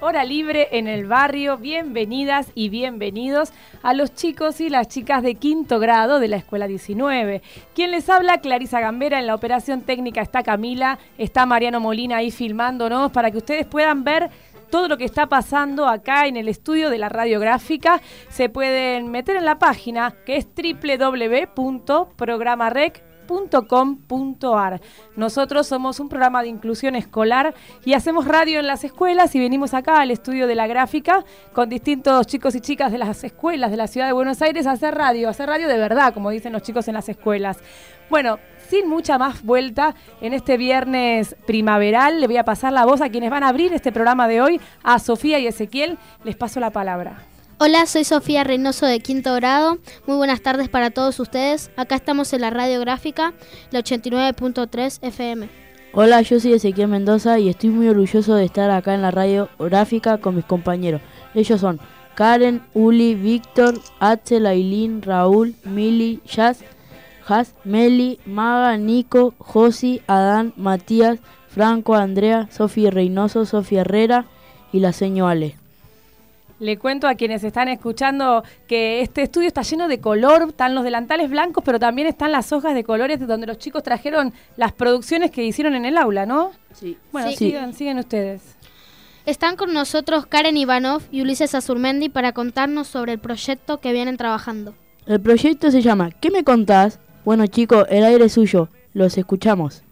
Hora Libre en el Barrio. Bienvenidas y bienvenidos a los chicos y las chicas de quinto grado de la Escuela 19. Quien les habla, Clarisa Gambera, en la operación técnica está Camila, está Mariano Molina ahí filmándonos para que ustedes puedan ver todo lo que está pasando acá en el estudio de la radiográfica. Se pueden meter en la página que es www.programarec.com .com.ar. Nosotros somos un programa de inclusión escolar y hacemos radio en las escuelas y venimos acá al estudio de la gráfica con distintos chicos y chicas de las escuelas de la ciudad de Buenos Aires a hacer radio, hacer radio de verdad, como dicen los chicos en las escuelas. Bueno, sin mucha más vuelta, en este viernes primaveral le voy a pasar la voz a quienes van a abrir este programa de hoy, a Sofía y Ezequiel. Les paso la palabra. Hola, soy Sofía Reynoso de quinto grado. Muy buenas tardes para todos ustedes. Acá estamos en la radiográfica, la 89.3 FM. Hola, yo soy Ezequiel Mendoza y estoy muy orgulloso de estar acá en la radiográfica con mis compañeros. Ellos son Karen, Uli, Víctor, Axel, Ailín, Raúl, Mili, Jazz, Jazz, Meli, Maga, Nico, Josi, Adán, Matías, Franco, Andrea, Sofía Reynoso, Sofía Herrera y la seño Ale. Le cuento a quienes están escuchando que este estudio está lleno de color, están los delantales blancos, pero también están las hojas de colores de donde los chicos trajeron las producciones que hicieron en el aula, ¿no? Sí. Bueno, Sí. sigan, sigan ustedes. Están con nosotros Karen Ivanov y Ulises Azurmendi para contarnos sobre el proyecto que vienen trabajando. El proyecto se llama ¿Qué me contás? Bueno chicos, el aire es suyo, los escuchamos.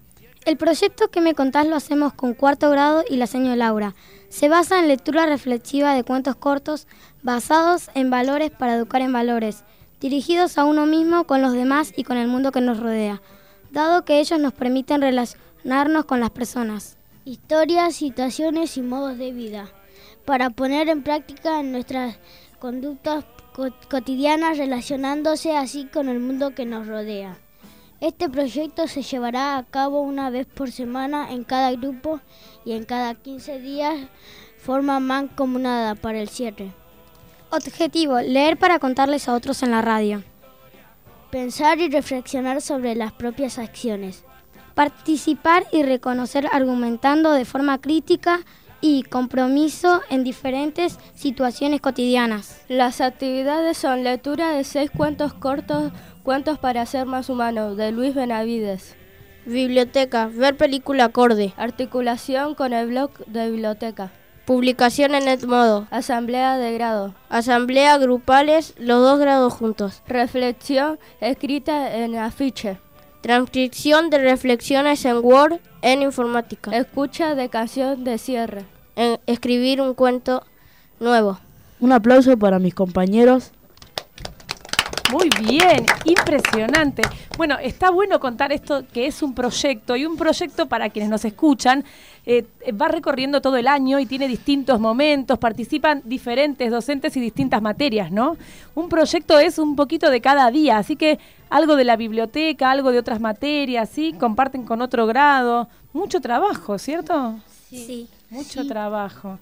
El proyecto que me contás lo hacemos con cuarto grado y la señora Laura. Se basa en lectura reflexiva de cuentos cortos basados en valores para educar en valores, dirigidos a uno mismo, con los demás y con el mundo que nos rodea, dado que ellos nos permiten relacionarnos con las personas. historias, situaciones y modos de vida, para poner en práctica nuestras conductas co- cotidianas relacionándose así con el mundo que nos rodea. Este proyecto se llevará a cabo una vez por semana en cada grupo y en cada 15 días forma mancomunada para el cierre. Objetivo, leer para contarles a otros en la radio. Pensar y reflexionar sobre las propias acciones. Participar y reconocer argumentando de forma crítica y compromiso en diferentes situaciones cotidianas. Las actividades son lectura de seis cuentos cortos, Cuentos para ser más humanos, de Luis Benavides. Biblioteca, ver película acorde. Articulación con el blog de biblioteca. Publicación en Edmodo. Asamblea de grado. Asamblea grupales, los dos grados juntos. Reflexión escrita en afiche. Transcripción de reflexiones en Word en informática. Escucha de canción de cierre. En escribir un cuento nuevo. Un aplauso para mis compañeros. Muy bien, impresionante. Bueno, está bueno contar esto que es un proyecto y un proyecto para quienes nos escuchan eh, va recorriendo todo el año y tiene distintos momentos, participan diferentes docentes y distintas materias, ¿no? Un proyecto es un poquito de cada día, así que algo de la biblioteca, algo de otras materias, ¿sí? Comparten con otro grado. Mucho trabajo, ¿cierto? Sí. Mucho trabajo.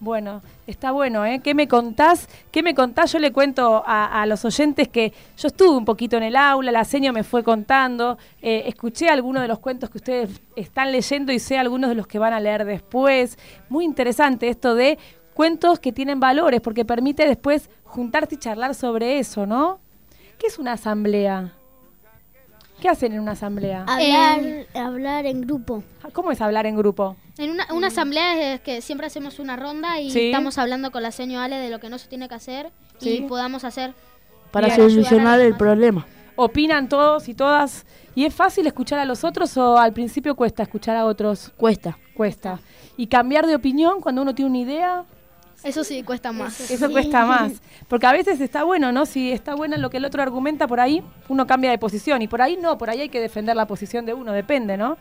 Bueno, está bueno, ¿eh? ¿Qué me contás? ¿Qué me contás? Yo le cuento a, los oyentes que yo estuve un poquito en el aula, la seño me fue contando, eh, escuché algunos de los cuentos que ustedes están leyendo y sé algunos de los que van a leer después. Muy interesante esto de cuentos que tienen valores, porque permite después juntarte y charlar sobre eso, ¿no? ¿Qué es una asamblea? ¿Qué hacen en una asamblea? Hablar, Eh, hablar en grupo. ¿Cómo es hablar en grupo? En una, una asamblea es que siempre hacemos una ronda y Sí. estamos hablando con la señora Ale de lo que no se tiene que hacer Sí. y podamos hacer. Para solucionar el problema. ¿Opinan todos y todas? ¿Y es fácil escuchar a los otros o al principio cuesta escuchar a otros? Cuesta. Cuesta. ¿Y cambiar de opinión cuando uno tiene una idea? Eso sí cuesta más. Eso cuesta más. Porque a veces está bueno, ¿no? Si está bueno lo que el otro argumenta por ahí, uno cambia de posición. Y por ahí no, por ahí hay que defender la posición de uno, depende, ¿no?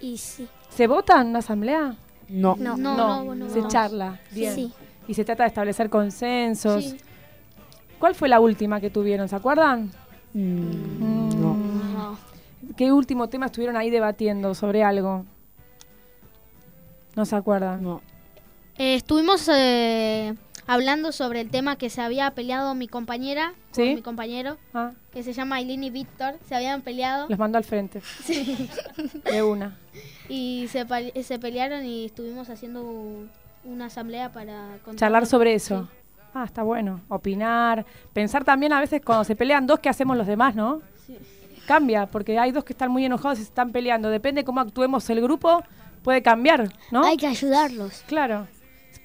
Y sí. ¿Se vota en una asamblea? No. No. No, no, no, Se no. charla. Bien. Sí. Y se trata de establecer consensos. Sí. ¿Cuál fue la última que tuvieron? ¿Se acuerdan? Mm, no. ¿Qué último tema estuvieron ahí debatiendo sobre algo? ¿No se acuerdan? No. Eh, estuvimos eh, hablando sobre el tema que se había peleado mi compañera con ¿Sí? mi compañero, Ah, que se llama Aileen y Víctor. Se habían peleado los mandó al frente. De una. y se, se pelearon y estuvimos haciendo una asamblea para Charlar sobre eso. Ah, está bueno. Opinar. Pensar también a veces cuando se pelean dos, ¿qué hacemos los demás, no? Cambia, porque hay dos que están muy enojados y se están peleando. Depende cómo actuemos el grupo, puede cambiar, ¿no? Hay que ayudarlos. Claro.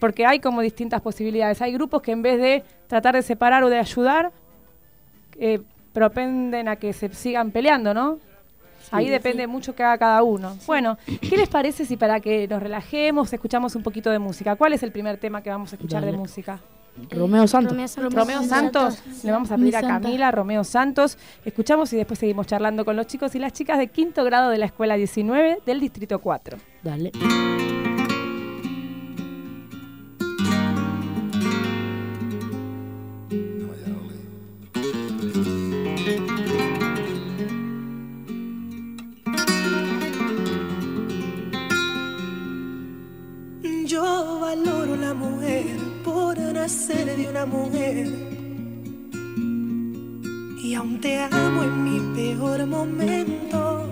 Porque hay como distintas posibilidades. Hay grupos que en vez de tratar de separar o de ayudar, eh, propenden a que se sigan peleando, ¿no? Ahí depende mucho que haga cada uno. Bueno, ¿qué les parece si para que nos relajemos escuchamos un poquito de música? ¿Cuál es el primer tema que vamos a escuchar de música? Romeo Santos. Romeo Santos. Romeo Santos. Le vamos a pedir a Camila Romeo Santos. Escuchamos y después seguimos charlando con los chicos y las chicas de quinto grado de la Escuela 19 del Distrito 4. Dale. Valoro la mujer por nacer de una mujer. Y aún te amo en mi peor momento.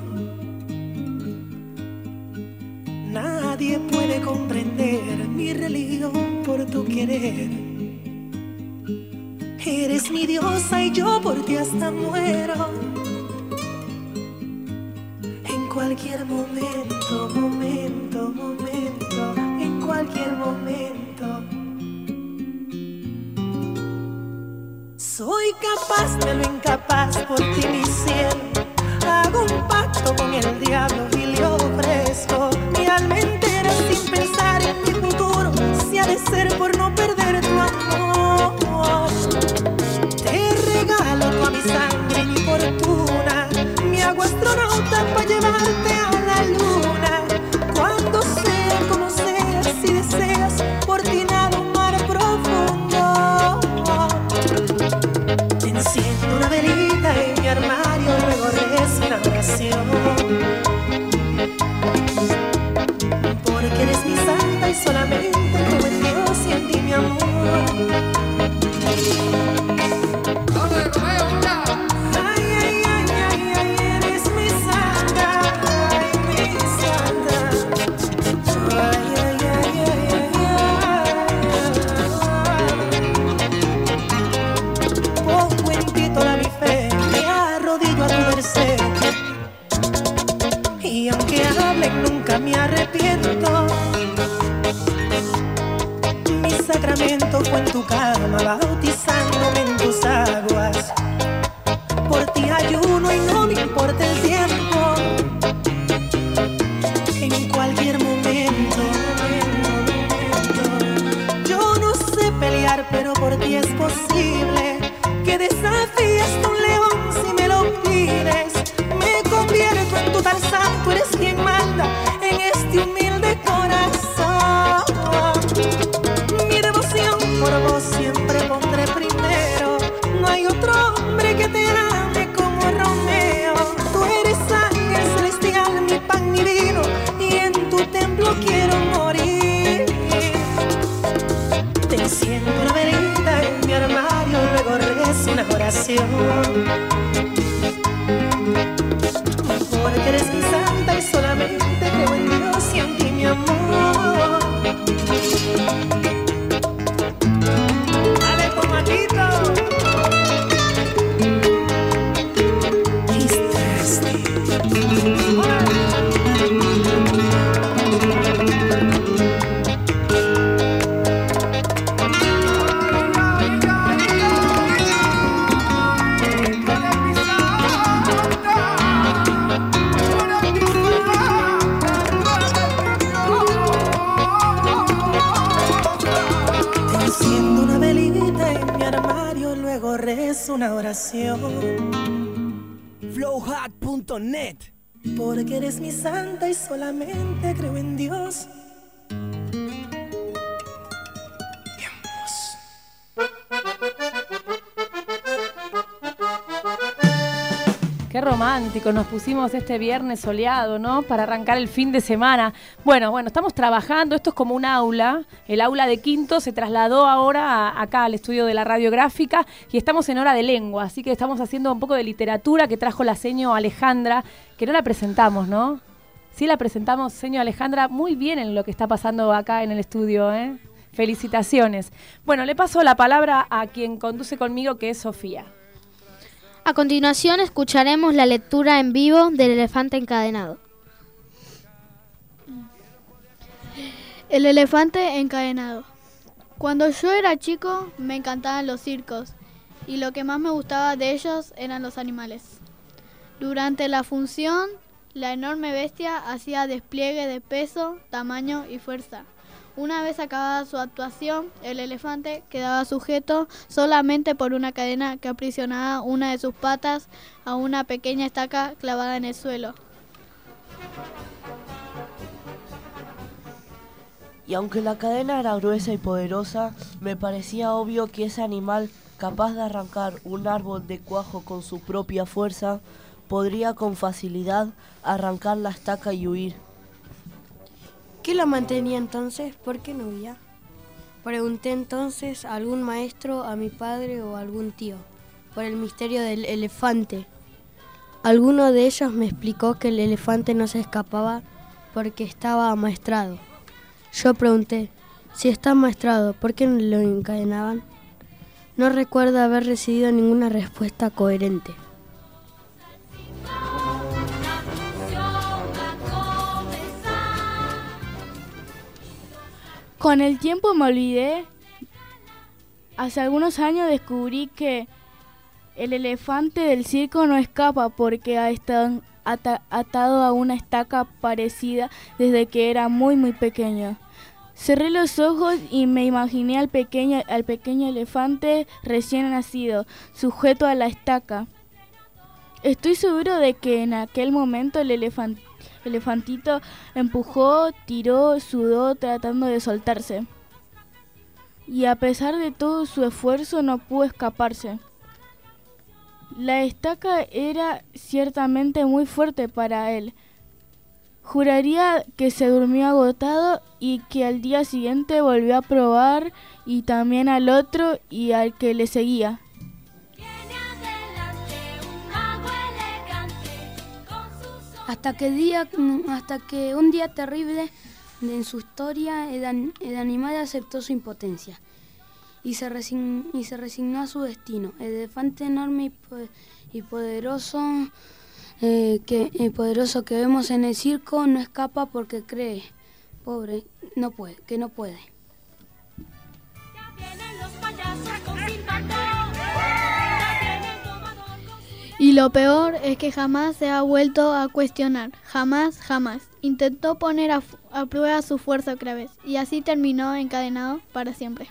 Nadie puede comprender mi religión por tu querer. Eres mi diosa y yo por ti hasta muero. En cualquier momento, momento, momento, en cualquier momento. Soy capaz de lo incapaz por ti, mi cielo. Hago un pacto con el diablo fue en tu cama, bautizándome nos pusimos este viernes soleado, ¿no? Para arrancar el fin de semana. Bueno, bueno, estamos trabajando, esto es como un aula. El aula de quinto se trasladó ahora acá al estudio de la radiográfica y estamos en hora de lengua, así que estamos haciendo un poco de literatura que trajo la seño Alejandra, que no la presentamos, ¿no? Sí la presentamos, señor Alejandra, muy bien en lo que está pasando acá en el estudio, ¿eh? Felicitaciones. Bueno, le paso la palabra a quien conduce conmigo, que es Sofía. A continuación escucharemos la lectura en vivo del elefante encadenado. El elefante encadenado. Cuando yo era chico me encantaban los circos y lo que más me gustaba de ellos eran los animales. Durante la función, la enorme bestia hacía despliegue de peso, tamaño y fuerza. Una vez acabada su actuación, el elefante quedaba sujeto solamente por una cadena que aprisionaba una de sus patas a una pequeña estaca clavada en el suelo. Y aunque la cadena era gruesa y poderosa, me parecía obvio que ese animal, capaz de arrancar un árbol de cuajo con su propia fuerza, podría con facilidad arrancar la estaca y huir. ¿Qué la mantenía entonces? ¿Por qué no huía? Pregunté entonces a algún maestro, a mi padre o a algún tío, por el misterio del elefante. Alguno de ellos me explicó que el elefante no se escapaba porque estaba amaestrado. Yo pregunté, si está amaestrado, ¿por qué no lo encadenaban? No recuerdo haber recibido ninguna respuesta coherente. Con el tiempo me olvidé. Hace algunos años descubrí que el elefante del circo no escapa porque ha estado atado a una estaca parecida desde que era muy muy pequeño. Cerré los ojos y me imaginé al pequeño, al pequeño elefante recién nacido, sujeto a la estaca. Estoy seguro de que en aquel momento el elefante elefantito empujó, tiró, sudó tratando de soltarse. Y a pesar de todo su esfuerzo no pudo escaparse. La estaca era ciertamente muy fuerte para él. Juraría que se durmió agotado y que al día siguiente volvió a probar y también al otro y al que le seguía. Hasta que, día, hasta que un día terrible en su historia el, animal aceptó su impotencia y se, y se resignó a su destino. El elefante enorme y, poderoso, eh, que, el poderoso que vemos en el circo no escapa porque cree, pobre, no puede, que no puede. Y lo peor es que jamás se ha vuelto a cuestionar, jamás, jamás. Intentó poner a, prueba su fuerza otra vez y así terminó encadenado para siempre.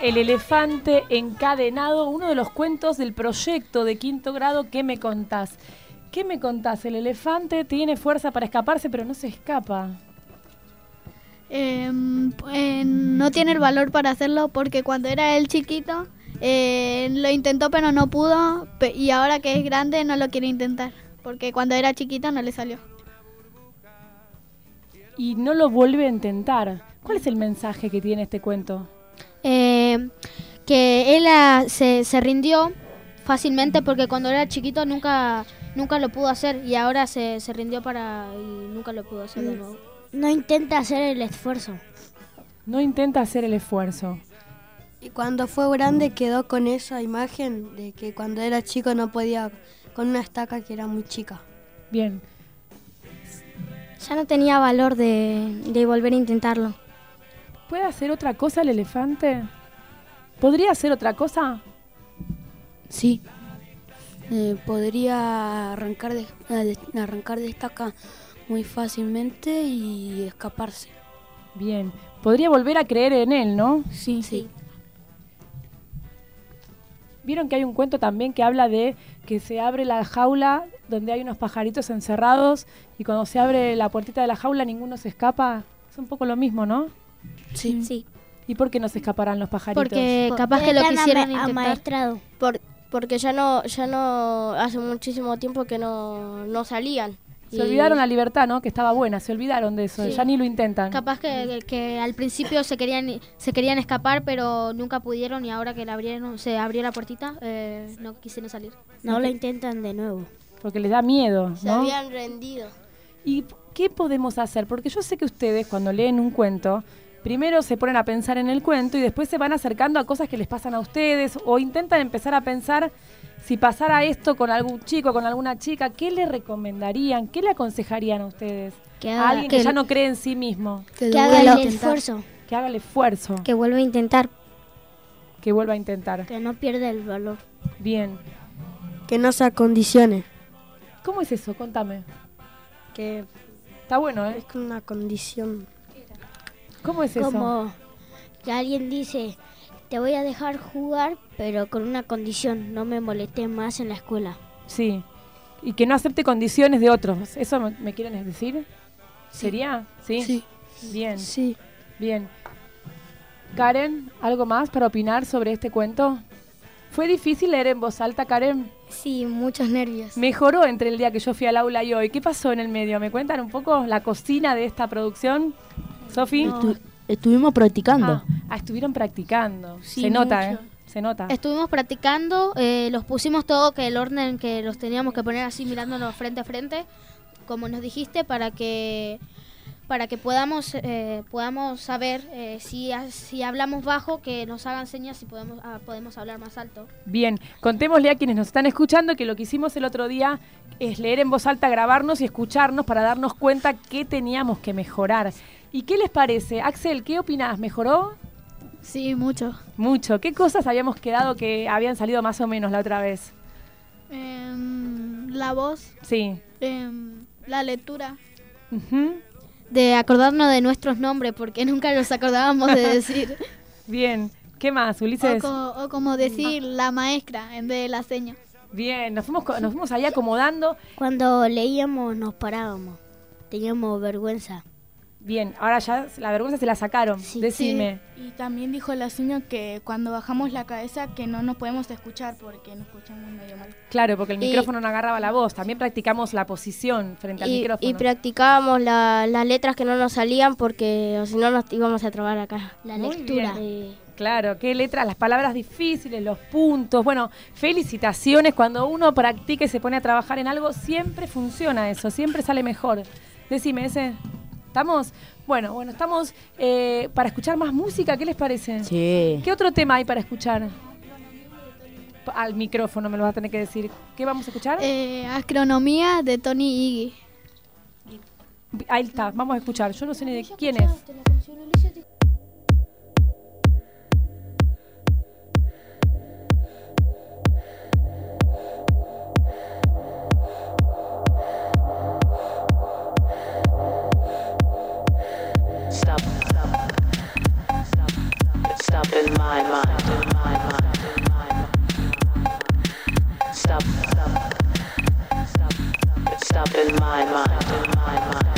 El elefante encadenado, uno de los cuentos del proyecto de quinto grado ¿Qué me contás? ¿Qué me contás? El elefante tiene fuerza para escaparse, pero no se escapa. Em, eh, no tiene el valor para hacerlo porque cuando era él chiquito eh, lo intentó pero no pudo y ahora que es grande no lo quiere intentar porque cuando era chiquito no le salió. Y no lo vuelve a intentar. ¿Cuál es el mensaje que tiene este cuento? Eh, que él ah, se, se, rindió fácilmente porque cuando era chiquito nunca, nunca lo pudo hacer y ahora se, se rindió para y nunca lo pudo hacer de nuevo. No intenta hacer el esfuerzo. No intenta hacer el esfuerzo. Y cuando fue grande quedó con esa imagen de que cuando era chico no podía, con una estaca que era muy chica. Bien. Ya no tenía valor de, volver a intentarlo. ¿Puede hacer otra cosa el elefante? ¿Podría hacer otra cosa? Sí. Eh, podría arrancar de, arrancar de estaca muy fácilmente y escaparse. Bien, podría volver a creer en él, ¿no? Sí, sí. Vieron que hay un cuento también que habla de que se abre la jaula donde hay unos pajaritos encerrados y cuando se abre la puertita de la jaula ninguno se escapa. Es un poco lo mismo, ¿no? Sí. sí. ¿Y por qué no se escaparán los pajaritos? Porque capaz que lo quisieran intentar. Amaestrado. Por, porque ya no, ya no, hace muchísimo tiempo que no, no salían. Se olvidaron la libertad, ¿no? Que estaba buena, se olvidaron de eso, ya ni lo intentan. Capaz que, que, al principio se querían se querían escapar, pero nunca pudieron y ahora que la abrieron, se abrió la puertita, eh, no quisieron salir. No lo intentan de nuevo. Porque les da miedo, ¿no? Se habían rendido. ¿Y qué podemos hacer? Porque yo sé que ustedes cuando leen un cuento, primero se ponen a pensar en el cuento y después se van acercando a cosas que les pasan a ustedes o intentan empezar a pensar si pasara esto con algún chico, con alguna chica, ¿qué le recomendarían? ¿Qué le aconsejarían a ustedes? Que a alguien que, ya no cree en sí mismo. Que, haga el esfuerzo. Que haga el esfuerzo. Que vuelva a intentar. Que vuelva a intentar. Que no pierda el valor. Bien. Que no se acondicione. ¿Cómo es eso? Contame. Que está bueno, ¿eh? Es una condición. ¿Cómo es eso? Como que alguien dice, te voy a dejar jugar, pero con una condición, no me molestes más en la escuela. Sí, y que no acepte condiciones de otros. ¿Eso me, quieren decir? ¿Sería? ¿Sí? Sí. Bien. Sí. Bien. Karen, ¿algo más para opinar sobre este cuento? ¿Fue difícil leer en voz alta, Karen? Sí, muchos nervios. ¿Mejoró entre el día que yo fui al aula y hoy? ¿Qué pasó en el medio? ¿Me cuentan un poco la cocina de esta producción? Sofi. Estuvimos practicando. Ah, estuvieron practicando. se nota, ¿eh? Se nota. Estuvimos practicando, eh, los pusimos todo que el orden que los teníamos que poner así mirándonos frente a frente, como nos dijiste, para que para que podamos eh, podamos saber eh, si, si hablamos bajo que nos hagan señas y podemos ah, podemos hablar más alto. Bien, contémosle a quienes nos están escuchando que lo que hicimos el otro día es leer en voz alta, grabarnos y escucharnos para darnos cuenta qué teníamos que mejorar. ¿Y qué les parece? Axel, ¿qué opinás? ¿Mejoró? Sí, mucho. Mucho. ¿Qué cosas habíamos quedado que habían salido más o menos la otra vez? Em, la voz. Sí. Em, la lectura. De acordarnos de nuestros nombres, porque nunca los acordábamos de decir. Bien. ¿Qué más, Ulises? O, como decir la maestra en vez de la seña. Bien, nos fuimos, nos fuimos ahí acomodando. Cuando leíamos nos parábamos. Teníamos vergüenza. Bien, ahora ya la vergüenza se la sacaron. Decime. Y también dijo la señora que cuando bajamos la cabeza que no nos podemos escuchar porque nos escuchamos medio mal. Claro, porque el micrófono no agarraba la voz. También practicamos la posición frente al micrófono. Y practicábamos las letras que no nos salían porque si no nos íbamos a trabar acá. La lectura. Claro, qué letras, las palabras difíciles, los puntos. Bueno, felicitaciones. Cuando uno practica y se pone a trabajar en algo, siempre funciona eso, siempre sale mejor. Decime ese. ¿Estamos? Bueno, bueno, estamos eh, para escuchar más música, ¿qué les parece? Sí. ¿Qué otro tema hay para escuchar? Al micrófono me lo vas a tener que decir. ¿Qué vamos a escuchar? Eh, Astronomía de Tony Iggy. Ahí está, vamos a escuchar. Yo no sé ni de quién es. Mind, in my mind, in my mind. Stop, stop, stop, stop stop in my mind, in my mind,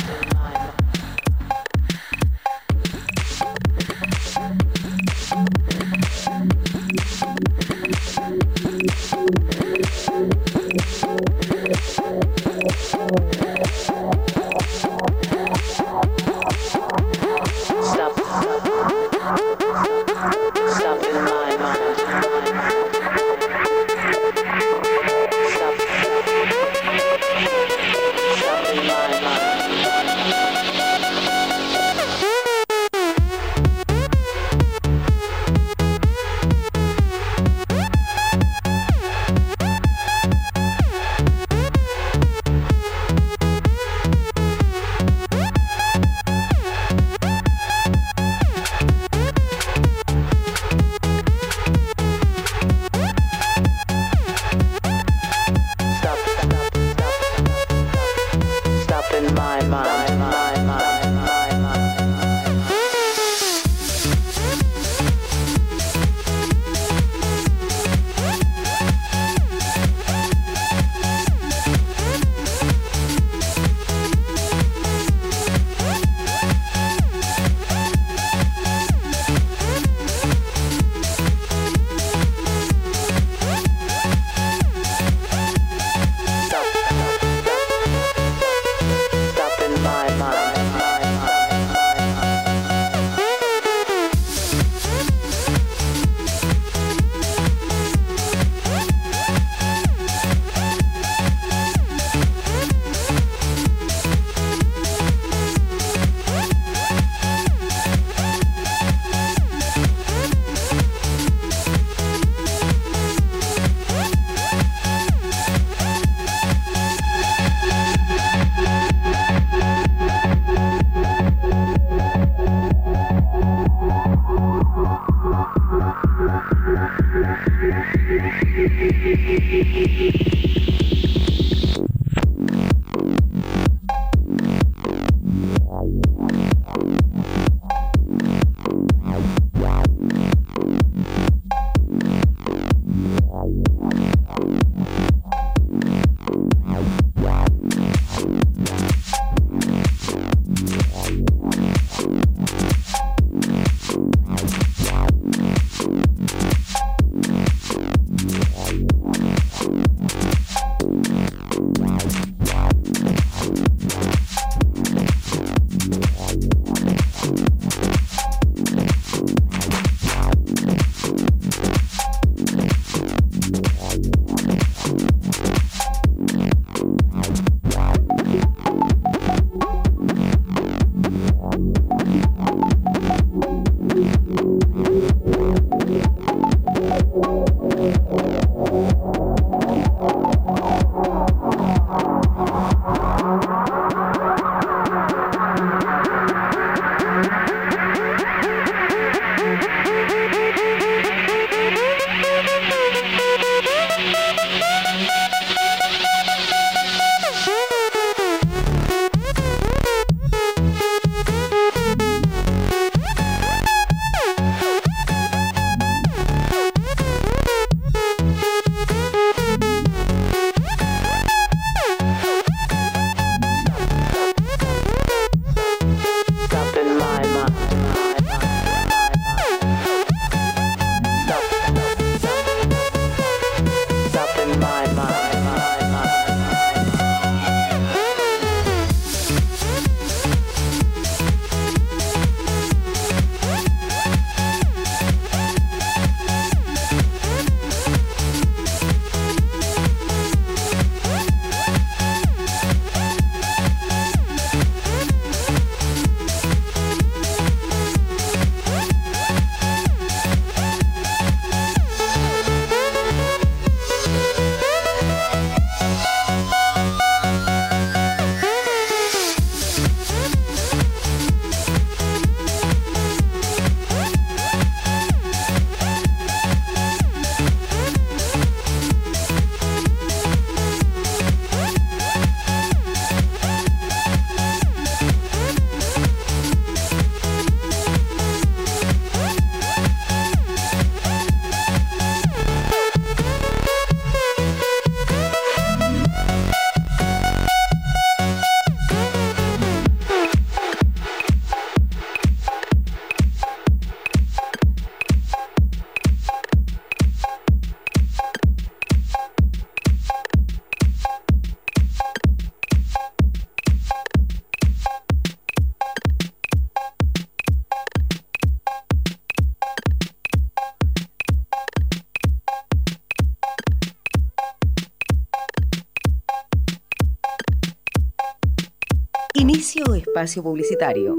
Inicio espacio publicitario.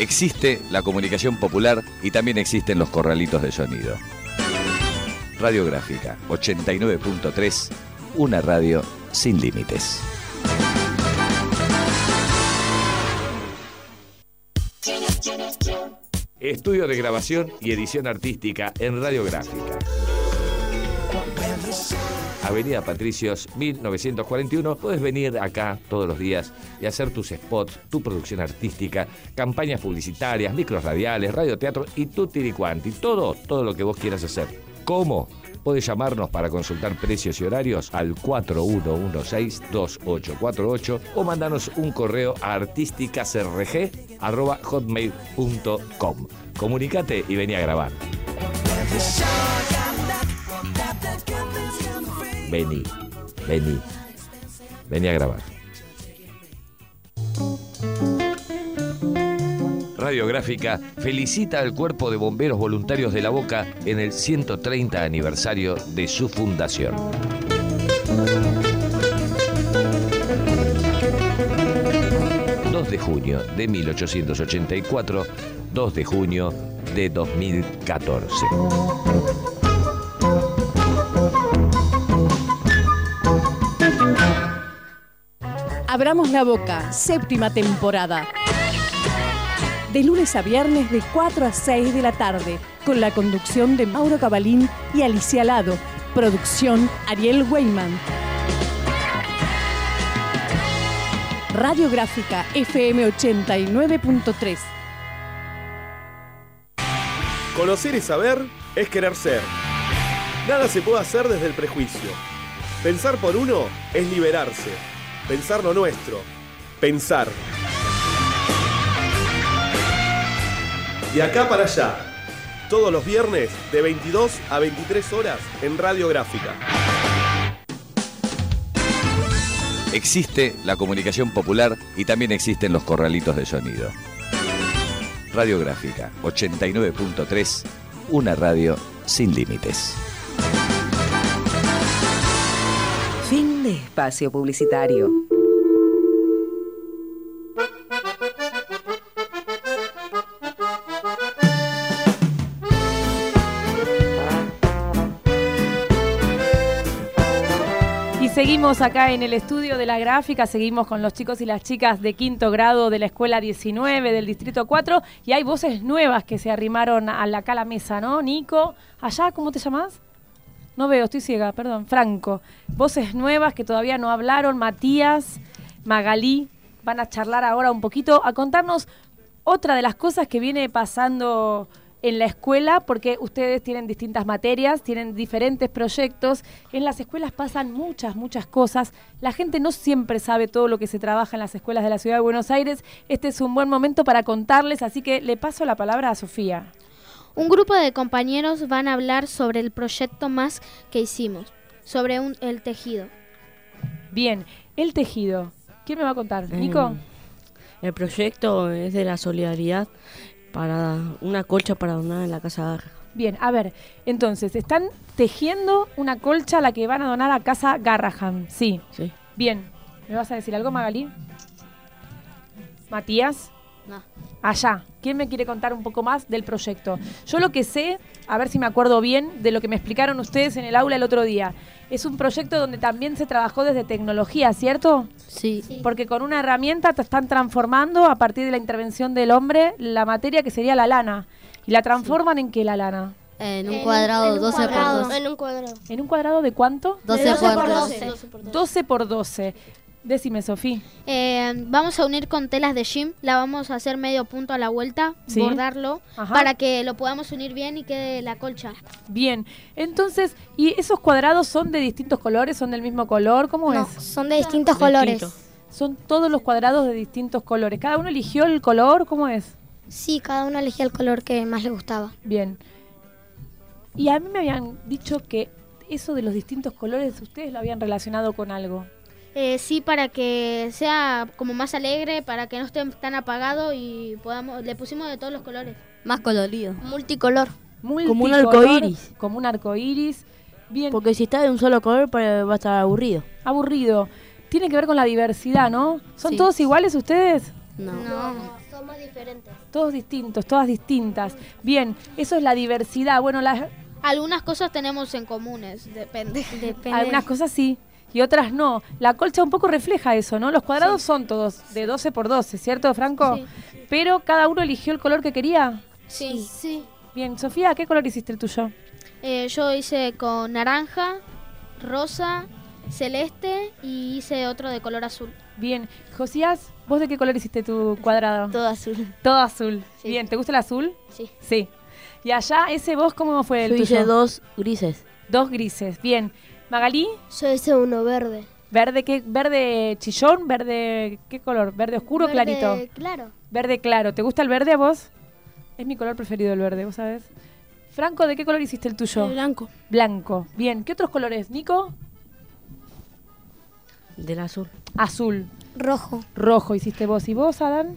Existe la comunicación popular y también existen los corralitos de sonido. Radiográfica 89.3, una radio sin límites. Estudio de grabación y edición artística en Radiográfica. Avenida Patricios 1941. Puedes venir acá todos los días y hacer tus spots, tu producción artística, campañas publicitarias, micros radiales, radioteatro y tu tiricuanti. Todo, todo lo que vos quieras hacer. ¿Cómo? Puedes llamarnos para consultar precios y horarios al 4116-2848 o mandanos un correo a artísticasrg.hotmail.com. Comunicate y vení a grabar. Vení, vení, vení a grabar. Radiográfica felicita al Cuerpo de Bomberos Voluntarios de la Boca en el 130 aniversario de su fundación. ...2 de junio de 1884, 2 de junio de 2014. Abramos la boca, séptima temporada. De lunes a viernes de 4 a 6 de la tarde, con la conducción de Mauro Cabalín y Alicia Lado. Producción Ariel Weyman. Radiográfica FM 89.3. Conocer y saber es querer ser. Nada se puede hacer desde el prejuicio. Pensar por uno es liberarse. Pensar lo nuestro. Pensar. De acá para allá. Todos los viernes de 22 a 23 horas en Radiográfica. Existe la comunicación popular y también existen los corralitos de sonido. Radiográfica 89.3, una radio sin límites. Espacio publicitario. Y seguimos acá en el estudio de la gráfica, seguimos con los chicos y las chicas de quinto grado de la escuela 19 del distrito 4 y hay voces nuevas que se arrimaron a la, acá a la mesa, ¿no? Nico, allá, ¿cómo te llamas? No veo, estoy ciega, perdón. Franco. Voces nuevas que todavía no hablaron. Matías, Magalí, van a charlar ahora un poquito, a contarnos otra de las cosas que viene pasando en la escuela, porque ustedes tienen distintas materias, tienen diferentes proyectos. En las escuelas pasan muchas, muchas cosas. La gente no siempre sabe todo lo que se trabaja en las escuelas de la ciudad de Buenos Aires. Este es un buen momento para contarles, así que le paso la palabra a Sofía. Un grupo de compañeros van a hablar sobre el proyecto más que hicimos, sobre un- el tejido. Bien, el tejido. ¿Quién me va a contar? Nico. El proyecto es de la solidaridad para una colcha para donar en la casa Garra. Bien, a ver, entonces, están tejiendo una colcha a la que van a donar a casa Garraham. Sí. Sí. Bien. ¿Me vas a decir algo, Magalí? Matías. No. Allá. ¿Quién me quiere contar un poco más del proyecto? Yo lo que sé, a ver si me acuerdo bien de lo que me explicaron ustedes en el aula el otro día. Es un proyecto donde también se trabajó desde tecnología, ¿cierto? Sí. Porque con una herramienta te están transformando a partir de la intervención del hombre la materia que sería la lana. ¿Y la transforman en qué la lana? En un cuadrado, 12 por 12. En un cuadrado. ¿En un cuadrado de cuánto? 12 12 por por 12. 12 por 12. Decime, Sofía. Eh, vamos a unir con telas de gym, la vamos a hacer medio punto a la vuelta, Sí. bordarlo, Ajá. para que lo podamos unir bien y quede la colcha. Bien. Entonces, ¿y esos cuadrados son de distintos colores? ¿Son del mismo color? ¿Cómo No, es? son de distintos colores. Son todos los cuadrados de distintos colores. ¿Cada uno eligió el color? ¿Cómo es? Sí, cada uno elegía el color que más le gustaba. Bien. Y a mí me habían dicho que eso de los distintos colores, ustedes lo habían relacionado con algo. Eh, sí, para que sea como más alegre, para que no esté tan apagado y podamos, le pusimos de todos los colores. Más colorido. Multicolor. Como un Multicolor, arcoíris. Como un arco iris. Bien. Porque si está de un solo color pa- va a estar aburrido. Aburrido. tiene que ver con la diversidad, ¿no? ¿Son Sí. todos iguales ustedes? No. somos diferentes. Todos distintos, todas distintas. Bien, eso es la diversidad. Bueno, las, Algunas cosas tenemos en comunes, depende. algunas cosas sí y otras no. La colcha un poco refleja eso, ¿no? Los cuadrados son todos de 12 por 12, ¿cierto, Franco? Sí. Pero cada uno eligió el color que quería. Sí. Sí. Bien, Sofía, ¿qué color hiciste el tuyo? Eh, yo hice con naranja, rosa, celeste y hice otro de color azul. Bien, Josías, ¿vos de qué color hiciste tu cuadrado? Todo azul. Todo azul. Sí. Bien, ¿te gusta el azul? Sí. Sí. Y allá, ese vos, ¿cómo fue el Yo tuyo? hice dos grises. Dos grises, bien. Magalí, Yo hice uno verde. verde, ¿qué? ¿Verde chillón? ¿Verde qué color? ¿Verde oscuro o Verde clarito? Claro. Verde claro. ¿Te gusta el verde a vos? Es mi color preferido el verde, ¿vos sabés? Franco, ¿de qué color hiciste el tuyo? blanco. Blanco. Bien, ¿qué otros colores? Nico, Del azul. azul. Rojo. Rojo hiciste vos. ¿Y vos, Adán?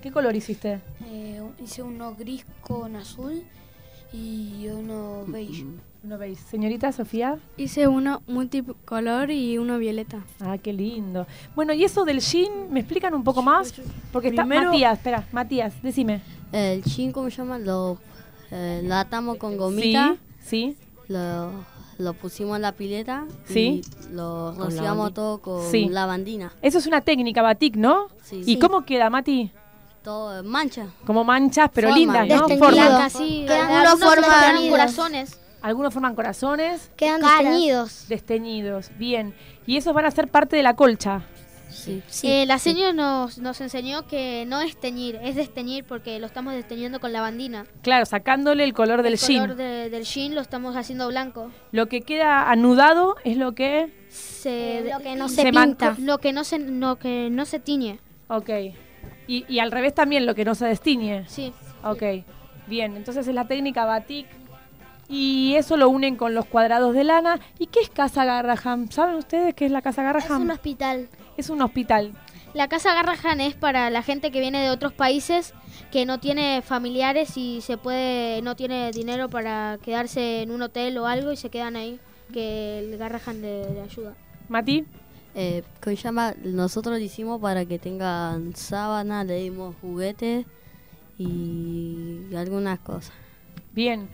¿Qué color hiciste? Eh, hice uno gris con azul y uno beige. No veis. Señorita Sofía. Hice uno multicolor y uno violeta. Ah, qué lindo. Bueno, y eso del jean, ¿me explican un poco más? Porque está Primero- Matías, espera, Matías, decime. El chin, ¿cómo se llama? Lo, eh, lo atamos con gomita. Sí, sí. Lo, lo pusimos en la pileta. Sí. Y lo rociamos todo con Sí. lavandina. Eso es una técnica, batik, ¿no? Sí. ¿Y Sí. cómo queda, Mati? Todo mancha. Como manchas, pero Forma, lindas, ¿no? Formas. Quedan Algunos unos forman corazones. Algunos forman corazones, Quedan Caras. desteñidos. desteñidos. Bien. Y esos van a ser parte de la colcha. Sí. Eh, la señora nos, nos enseñó que no es teñir, es desteñir porque lo estamos desteñiendo con lavandina. Claro, sacándole el color del El jean. color de- del jean lo estamos haciendo blanco. Lo que queda anudado es lo que... Se, Lo que no se se pinta. Lo que no se, lo que no se tiñe. Ok. Y, y al revés también, lo que no se destiñe. Sí. Ok. Bien, entonces es la técnica batik. Y eso lo unen con los cuadrados de lana. ¿Y qué es Casa Garraham? ¿Saben ustedes qué es la Casa Es Garraham? un hospital. Es un hospital. La casa Garrahan es para la gente que viene de otros países que no tiene familiares y se puede no tiene dinero para quedarse en un hotel o algo y se quedan ahí que el Garrahan le, le ayuda. Mati, Eh. Nosotros lo hicimos para que tengan sábana, le dimos juguetes y algunas cosas. bien.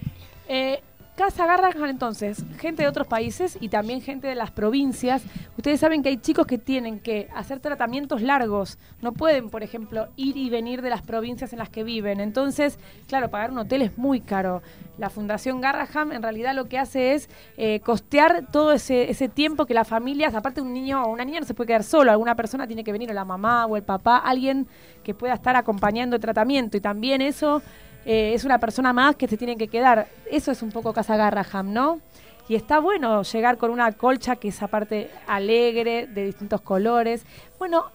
Eh, Casa Garrahan, entonces, gente de otros países y también gente de las provincias. Ustedes saben que hay chicos que tienen que hacer tratamientos largos. No pueden, por ejemplo, ir y venir de las provincias en las que viven. Entonces, claro, pagar un hotel es muy caro. La Fundación Garraham en realidad lo que hace es eh, costear todo ese, ese tiempo que las familias, aparte un niño o una niña no se puede quedar solo, alguna persona tiene que venir, o la mamá o el papá, alguien que pueda estar acompañando el tratamiento. Y también eso eh, es una persona más que se tiene que quedar. Eso es un poco Casa Garraham, ¿no? Y está bueno llegar con una colcha que es aparte alegre, de distintos colores. Bueno,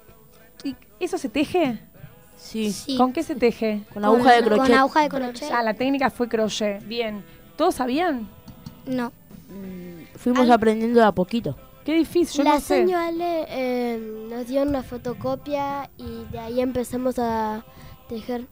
¿y ¿eso se teje? Sí. Sí. ¿Con qué se teje? Con aguja de crochet. Con aguja de crochet. Ah, la técnica fue crochet. Bien. ¿Todos sabían? No. Fuimos aprendiendo de a poquito. Qué difícil, yo la no sé. señora Ale eh, nos dio una fotocopia y de ahí empezamos a tejer.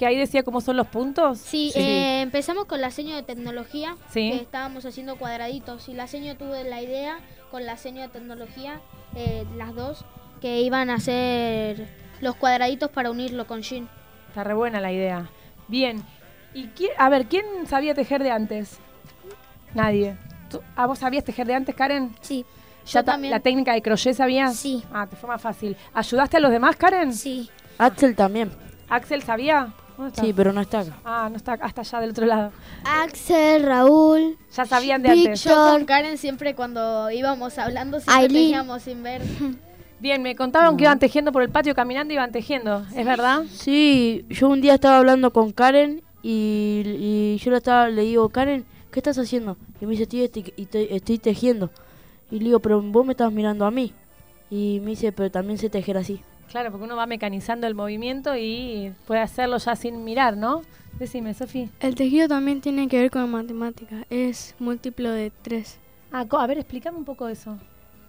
Que ahí decía cómo son los puntos. Sí, eh, empezamos con la seño de tecnología, Sí. que estábamos haciendo cuadraditos. Y la seño tuvo la idea con la seño de tecnología, eh, las dos, que iban a hacer los cuadraditos para unirlo con jean. Está re buena la idea. Bien. ¿Y quién, a ver, ¿quién sabía tejer de antes? Nadie. ¿Tú- ¿A vos sabías tejer de antes, Karen? Sí. ¿Ya también. ¿La técnica de crochet sabías? Sí. Ah, te fue más fácil. ¿Ayudaste a los demás, Karen? Sí. Axel también. ¿Axel sabía? Sí, pero no está acá. Ah, no está hasta allá del otro lado. Axel, Raúl. Ya sabían de antes. Yo con Karen siempre cuando íbamos hablando siempre Aileen. sin ver. Bien, me contaron que iban tejiendo por el patio caminando y iban tejiendo. ¿Es verdad? Sí, yo un día estaba hablando con Karen y, y yo le, estaba, le digo, Karen, ¿qué estás haciendo? Y me dice, estoy, esti- y te- estoy tejiendo. Y le digo, pero vos me estás mirando a mí. Y me dice, pero también sé tejer así. Claro, porque uno va mecanizando el movimiento y puede hacerlo ya sin mirar, ¿no? Decime, Sofi. El tejido también tiene que ver con matemática. Es múltiplo de 3. Ah, a ver, explícame un poco eso.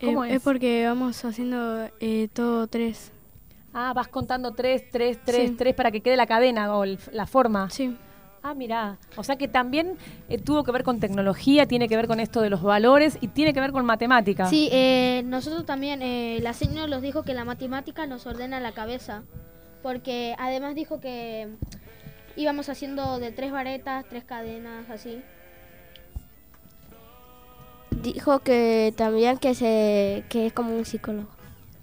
¿Cómo es? es porque vamos haciendo eh, todo 3. Ah, vas contando tres, tres, tres, Sí. tres para que quede la cadena o el- la forma. Sí. Ah, mira. O sea que también eh, tuvo que ver con tecnología, tiene que ver con esto de los valores y tiene que ver con matemática. Sí, eh, nosotros también, eh, la señora nos dijo que la matemática nos ordena la cabeza, porque además dijo que íbamos haciendo de tres varetas, tres cadenas, así. Dijo que también que, se, que es como un psicólogo.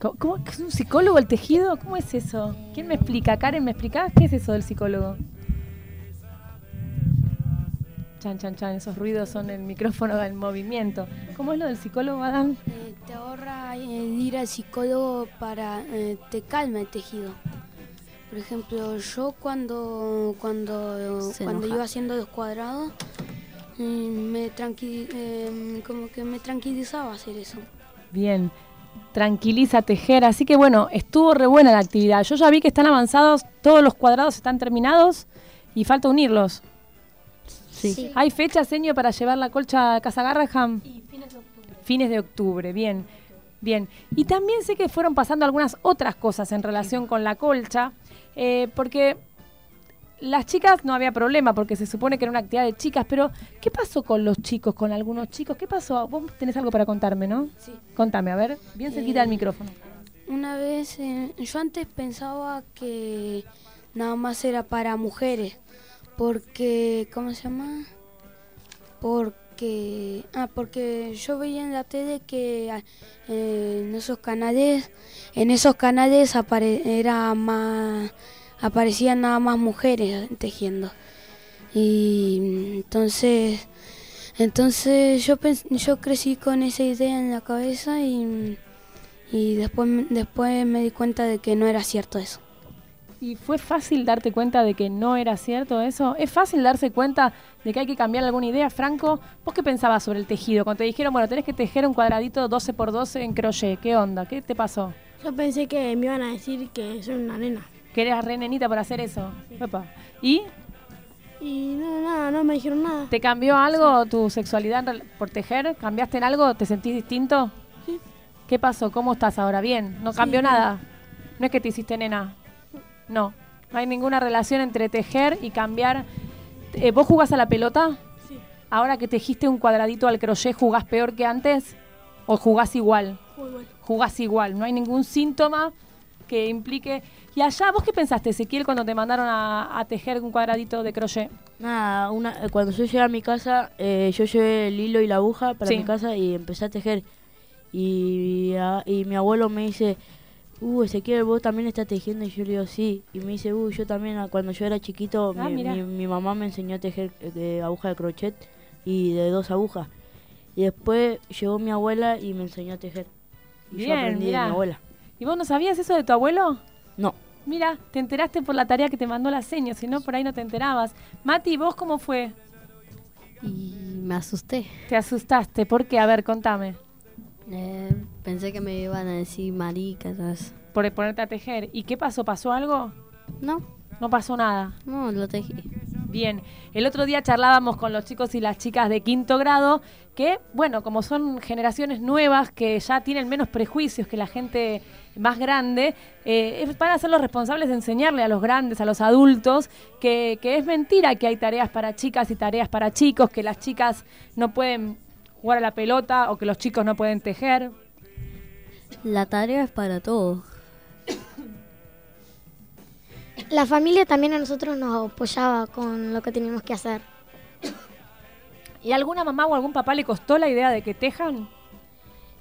¿Cómo, cómo es un psicólogo el tejido? ¿Cómo es eso? ¿Quién me explica? Karen, ¿me explicás qué es eso del psicólogo? Chan, chan, chan, esos ruidos son el micrófono del movimiento. ¿Cómo es lo del psicólogo, Adam? Eh, te ahorra eh, ir al psicólogo para eh, te calma el tejido. Por ejemplo, yo cuando cuando Se cuando enoja. iba haciendo los cuadrados eh, me tranqui- eh, como que me tranquilizaba hacer eso. Bien, tranquiliza tejer. Así que bueno, estuvo re buena la actividad. Yo ya vi que están avanzados, todos los cuadrados están terminados y falta unirlos. Sí. ¿Hay fecha, señor, para llevar la colcha a Casa Garraham? Fines de octubre, bien. Bien. Y también sé que fueron pasando algunas otras cosas en relación con la colcha, eh, porque las chicas no había problema, porque se supone que era una actividad de chicas, pero ¿qué pasó con los chicos, con algunos chicos? ¿Qué pasó? Vos tenés algo para contarme, ¿no? Sí. Contame, a ver, bien cerquita Eh, del micrófono. Una vez, eh, yo antes pensaba que nada más era para mujeres, porque, ¿cómo se llama? Porque, ah, porque yo veía en la tele que ah, en esos canales, en esos canales apare- era más, aparecían nada más mujeres tejiendo. Y entonces, entonces yo yo crecí con esa idea en la cabeza y y después, después me di cuenta de que no era cierto eso. ¿Y fue fácil darte cuenta de que no era cierto eso? ¿Es fácil darse cuenta de que hay que cambiar alguna idea, Franco? ¿Vos qué pensabas sobre el tejido? Cuando te dijeron, bueno, tenés que tejer un cuadradito 12 por 12 en crochet, ¿qué onda? ¿Qué te pasó? Yo pensé que me iban a decir que soy una nena. ¿Que eras re nenita para hacer eso? Epa. ¿Y Y no, nada, no me dijeron nada. te cambió algo tu sexualidad por tejer? ¿Cambiaste en algo? ¿Te sentís distinto? Sí. ¿Qué pasó? ¿Cómo estás ahora? ¿Bien? ¿No Sí, cambió nada? ¿No es que te hiciste nena? No. No hay ninguna relación entre tejer y cambiar. Eh, ¿Vos jugás a la pelota? Sí. Ahora que tejiste un cuadradito al crochet, ¿jugás peor que antes? ¿O jugás igual? Muy bueno. Jugás igual. No hay ningún síntoma que implique. ¿Y allá vos qué pensaste, Ezequiel, cuando te mandaron a, a tejer un cuadradito de crochet? Nada, una, cuando yo llegué a mi casa, eh, yo llevé el hilo y la aguja para Sí. mi casa y empecé a tejer. Y, a- y mi abuelo me dice, uh, Ezequiel, vos también estás tejiendo. Y yo le digo, sí. Y me dice, uh, yo también, ah, cuando yo era chiquito, Ah, mi, mira. mi- mi mamá me enseñó a tejer eh, de aguja de crochet y de dos agujas. Y después llegó mi abuela y me enseñó a tejer. Y Bien, yo aprendí mirá. de mi abuela. ¿Y vos no sabías eso de tu abuelo? No. Mira, te enteraste por la tarea que te mandó la seño, si no por ahí no te enterabas. Mati, ¿vos cómo fue? Y me asusté. Te asustaste, ¿por qué? A ver, contame. Eh, pensé que me iban a decir maricas. ¿sabes? Por ponerte a tejer. ¿Y qué pasó? ¿Pasó algo? No. No pasó nada. No, lo tejí. Bien, el otro día charlábamos con los chicos y las chicas de quinto grado que, bueno, como son generaciones nuevas que ya tienen menos prejuicios que la gente más grande, eh, van a ser los responsables de enseñarle a los grandes, a los adultos, que, que es mentira que hay tareas para chicas y tareas para chicos, que las chicas no pueden jugar a la pelota o que los chicos no pueden tejer. La tarea es para todos. La familia también a nosotros nos apoyaba con lo que teníamos que hacer. ¿Y a alguna mamá o algún papá le costó la idea de que tejan?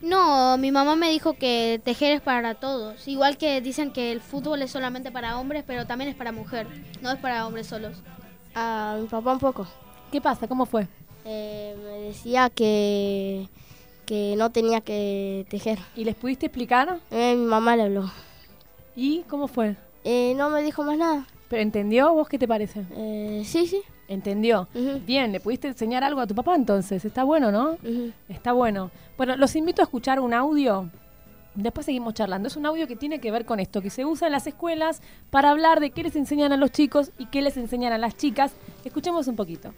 No, mi mamá me dijo que tejer es para todos. Igual que dicen que el fútbol es solamente para hombres, pero también es para mujer. No es para hombres solos. A mi papá un poco. ¿Qué pasa? ¿Cómo fue? Eh, me decía que, que no tenía que tejer. ¿Y les pudiste explicar? Eh, mi mamá le habló. ¿Y cómo fue? Eh, no me dijo más nada. ¿Pero entendió? ¿Vos qué te parece? Eh, sí, sí. ¿Entendió? Bien, ¿le pudiste enseñar algo a tu papá entonces? Está bueno, ¿no? Está bueno. Bueno, los invito a escuchar un audio. Después seguimos charlando. Es un audio que tiene que ver con esto, que se usa en las escuelas para hablar de qué les enseñan a los chicos y qué les enseñan a las chicas. Escuchemos un poquito.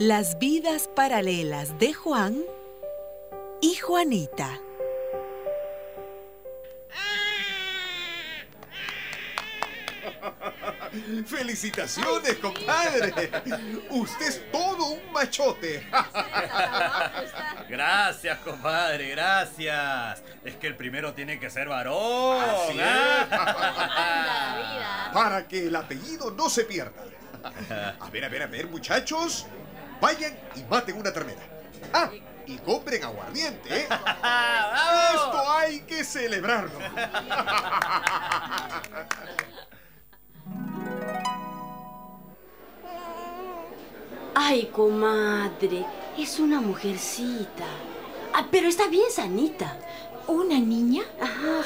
Las vidas paralelas de Juan y Juanita. ¡Felicitaciones, compadre! Usted es todo un machote. Gracias, compadre, gracias. Es que el primero tiene que ser varón. Así ¿ah? Para que el apellido no se pierda. A ver, a ver, a ver, muchachos. Vayan y maten una ternera. Ah, y compren aguardiente, ¿eh? Esto hay que celebrarlo. Ay, comadre, es una mujercita. Ah, pero está bien sanita. ¿Una niña? Ajá.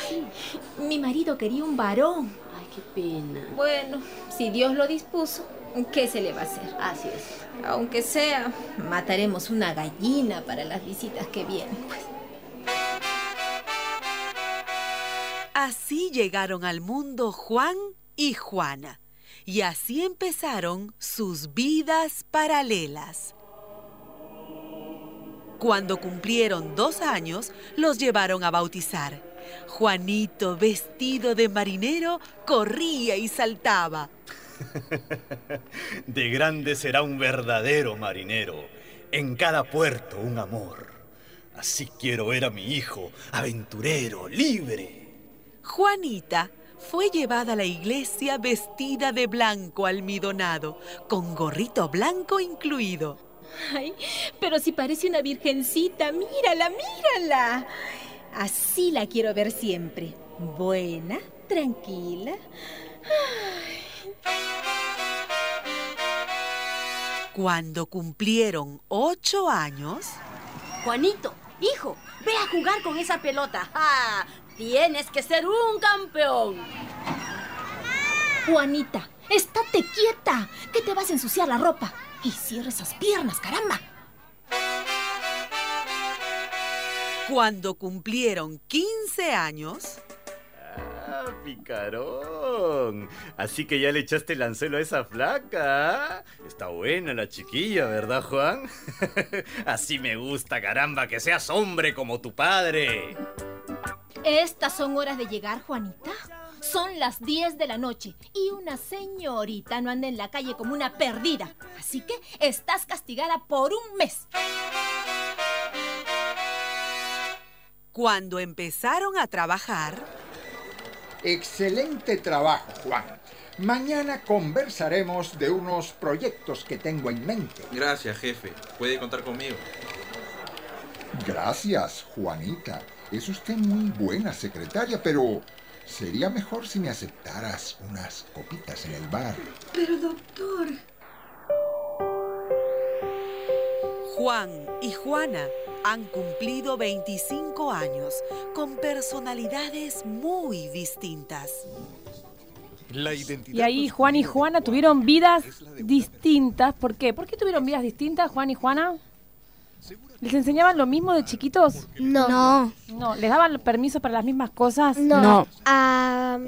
Mi marido quería un varón. Ay, qué pena. Bueno, si Dios lo dispuso, ¿qué se le va a hacer? Así es. Aunque sea, mataremos una gallina para las visitas que vienen. pues. Así llegaron al mundo Juan y Juana. Y así empezaron sus vidas paralelas. Cuando cumplieron dos años, los llevaron a bautizar. Juanito, vestido de marinero, corría y saltaba. De grande será un verdadero marinero. En cada puerto un amor. Así quiero ver a mi hijo, aventurero, libre. Juanita fue llevada a la iglesia vestida de blanco almidonado, con gorrito blanco incluido. Ay, pero si parece una virgencita, mírala, mírala. Así la quiero ver siempre. Buena, tranquila. Cuando cumplieron ocho años, Juanito, hijo, ve a jugar con esa pelota. ¡Ah! Tienes que ser un campeón. Juanita, estate quieta, que te vas a ensuciar la ropa. Y cierra esas piernas, caramba. cuando cumplieron 15 años, Ah, picarón. Así que ya le echaste el anzuelo a esa flaca. ¿ah? Está buena la chiquilla, ¿verdad, Juan? Así me gusta, caramba, que seas hombre como tu padre. Estas son horas de llegar, Juanita. Son las 10 de la noche y una señorita no anda en la calle como una perdida. Así que estás castigada por un mes. cuando empezaron a trabajar, Excelente trabajo, Juan. Mañana conversaremos de unos proyectos que tengo en mente. Gracias, jefe. Puede contar conmigo. Gracias, Juanita. Es usted muy buena secretaria, pero sería mejor si me aceptaras unas copitas en el bar. Pero doctor... Juan y Juana han cumplido 25 años con personalidades muy distintas. La identidad Y ahí Juan y Juana tuvieron vidas distintas. ¿Por qué? ¿Por qué tuvieron vidas distintas, Juan y Juana? ¿Les enseñaban lo mismo de chiquitos? No. No. No, ¿les daban permiso para las mismas cosas? No. A,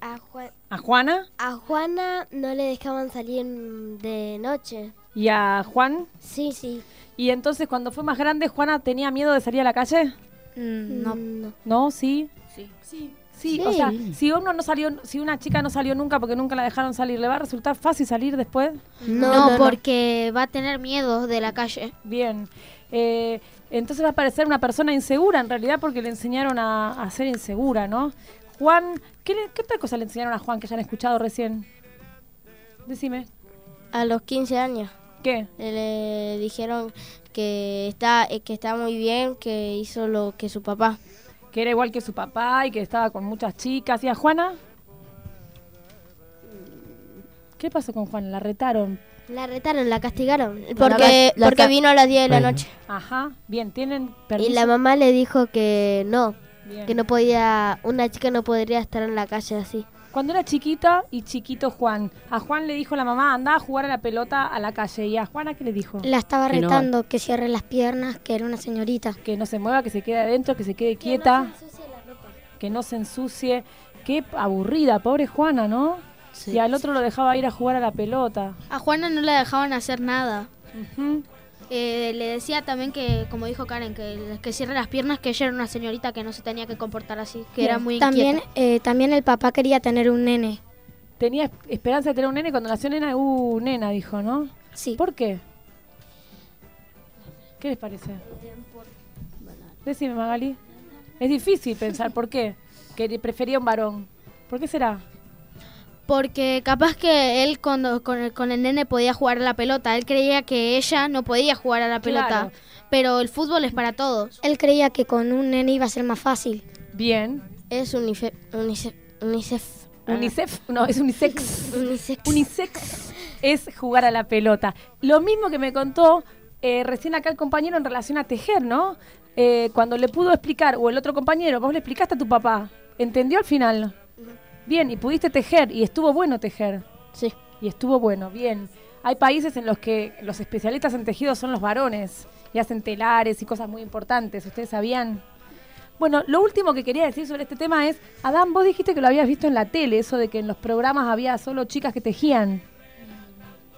a, Juan- ¿A Juana? a Juana no le dejaban salir de noche. ¿Y a Juan? Sí, sí. ¿Y entonces cuando fue más grande, Juana tenía miedo de salir a la calle? no. ¿No? ¿Sí? Sí. Sí, Sí. o sea, si uno no salió, si una chica no salió nunca porque nunca la dejaron salir, ¿le va a resultar fácil salir después? No, porque va a tener miedo de la calle. Bien. Eh, entonces va a parecer una persona insegura en realidad porque le enseñaron a, a ser insegura, ¿no? Juan, ¿qué, le- ¿qué otra cosa le enseñaron a Juan que ya han escuchado recién? Decime. A los 15 años. ¿Qué? Le dijeron que está, eh, que está muy bien, que hizo lo que su papá. Que era igual que su papá y que estaba con muchas chicas. ¿Y a Juana? ¿Qué pasó con Juana? ¿La retaron? La retaron, la castigaron. Porque, la porque vino a las 10 de la noche. Ajá, bien, ¿tienen permiso? Y la mamá le dijo que no, Bien. que no podía, una chica no podría estar en la calle así. Cuando era chiquita y chiquito Juan, a Juan le dijo la mamá, anda a jugar a la pelota a la calle. ¿Y a Juana qué le dijo? La estaba Que no. retando, que cierre las piernas, que era una señorita. Que no se mueva, que se quede adentro, que se quede quieta. Que no se ensucie. Qué aburrida, pobre Juana, ¿no? y al otro lo dejaba ir a jugar a la pelota. A Juana no la dejaban hacer nada. Eh, le decía también que, como dijo Karen, que, que cierre las piernas, que ella era una señorita que no se tenía que comportar así, que era muy también, inquieta. eh, también el papá quería tener un nene. tenía es- esperanza de tener un nene cuando nació nena, uh, nena, dijo, ¿no? Sí. ¿Por qué? ¿Qué les parece? Decime, Magali. Es difícil pensar, ¿por qué? Que prefería un varón. ¿Por qué será? Porque capaz que él cuando, con, el, con el nene podía jugar a la pelota. Él creía que ella no podía jugar a la pelota. Claro. Pero el fútbol es para todos. Él creía que con un nene iba a ser más fácil. Bien. Es unife, unicef, unicef. ah. Unicef, no, es unisex. Unisex. Unisex es jugar a la pelota. Lo mismo que me contó eh, recién acá el compañero en relación a tejer, ¿no? Eh, cuando le pudo explicar, o el otro compañero, vos le explicaste a tu papá, ¿entendió al final? Bien, y pudiste tejer, y estuvo bueno tejer. Sí. Y estuvo bueno, bien. Hay países en los que los especialistas en tejido son los varones, y hacen telares y cosas muy importantes, ¿ustedes sabían? Bueno, lo último que quería decir sobre este tema es, Adán, vos dijiste que lo habías visto en la tele, eso de que en los programas había solo chicas que tejían.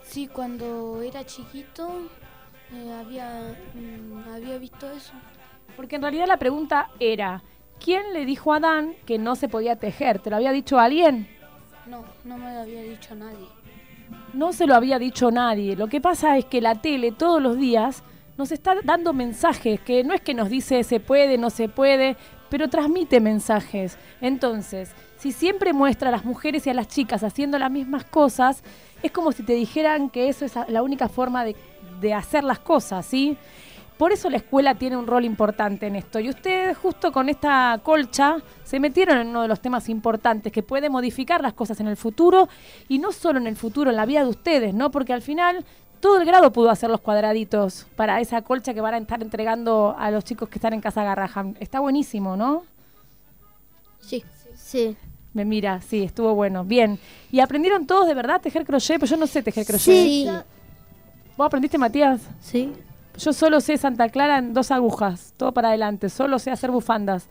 Sí, cuando era chiquito eh, había, mm, había visto eso. Porque en realidad la pregunta era, ¿quién le dijo a Adán que no se podía tejer? ¿Te lo había dicho alguien? No, no me lo había dicho nadie. No se lo había dicho nadie. Lo que pasa es que la tele todos los días nos está dando mensajes, que no es que nos dice se puede, no se puede, pero transmite mensajes. Entonces, si siempre muestra a las mujeres y a las chicas haciendo las mismas cosas, es como si te dijeran que eso es la única forma de, de hacer las cosas, ¿sí? Por eso la escuela tiene un rol importante en esto. Y ustedes justo con esta colcha se metieron en uno de los temas importantes que puede modificar las cosas en el futuro y no solo en el futuro, en la vida de ustedes, ¿no? Porque al final todo el grado pudo hacer los cuadraditos para esa colcha que van a estar entregando a los chicos que están en Casa Garrahan. Está buenísimo, ¿no? Sí. Sí. Me mira, sí, estuvo bueno. Bien. ¿Y aprendieron todos de verdad a tejer crochet? Pues yo no sé tejer crochet. Sí. ¿Vos aprendiste, Matías? Sí. Yo solo sé Santa Clara en dos agujas, todo para adelante. Solo sé hacer bufandas,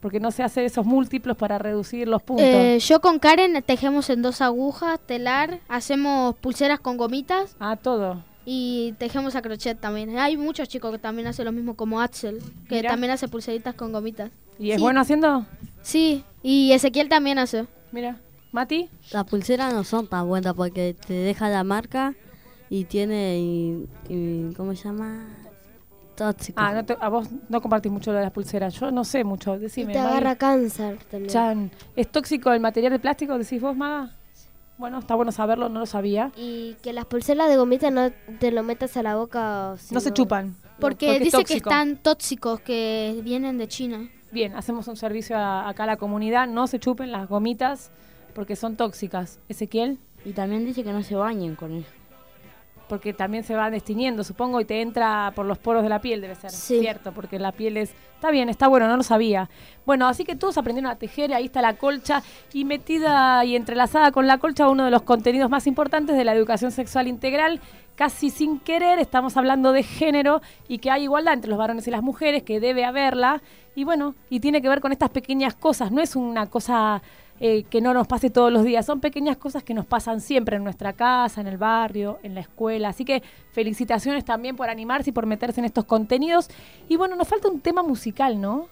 porque no sé hacer esos múltiplos para reducir los puntos. Eh, yo con Karen tejemos en dos agujas, telar, hacemos pulseras con gomitas. Ah, todo. Y tejemos a crochet también. Hay muchos chicos que también hacen lo mismo, como Axel, que también hace pulseritas con gomitas. ¿Y es Sí. bueno haciendo? Sí, y Ezequiel también hace. Mira, Mati. Las pulseras no son tan buenas porque te deja la marca y tiene, y, y- ¿cómo se llama? Tóxico. Ah, no te- a vos no compartís mucho lo de las pulseras. Yo no sé mucho. Y Decime. te Mari. agarra cáncer también. Chan. ¿Es tóxico el material de plástico, decís vos, Maga? Bueno, está bueno saberlo, no lo sabía. Y que las pulseras de gomita no te lo metas a la boca. si No se chupan. Porque, es dice que están tóxicos, que vienen de China. Bien, hacemos un servicio a- acá a la comunidad. No se chupen las gomitas porque son tóxicas. Ezequiel. Y también dice que no se bañen con él. Porque también se va destiniendo, supongo, y te entra por los poros de la piel, debe ser. Sí. Cierto, porque la piel es... Está bien, está bueno, no lo sabía. Bueno, así que todos aprendieron a tejer, ahí está la colcha, y metida y entrelazada con la colcha uno de los contenidos más importantes de la educación sexual integral. Casi sin querer estamos hablando de género y que hay igualdad entre los varones y las mujeres, que debe haberla. Y bueno, y tiene que ver con estas pequeñas cosas, no es una cosa eh, que no nos pase todos los días, son pequeñas cosas que nos pasan siempre en nuestra casa, en el barrio, en la escuela. Así que felicitaciones también por animarse y por meterse en estos contenidos. Y bueno, nos falta un tema musical, ¿no?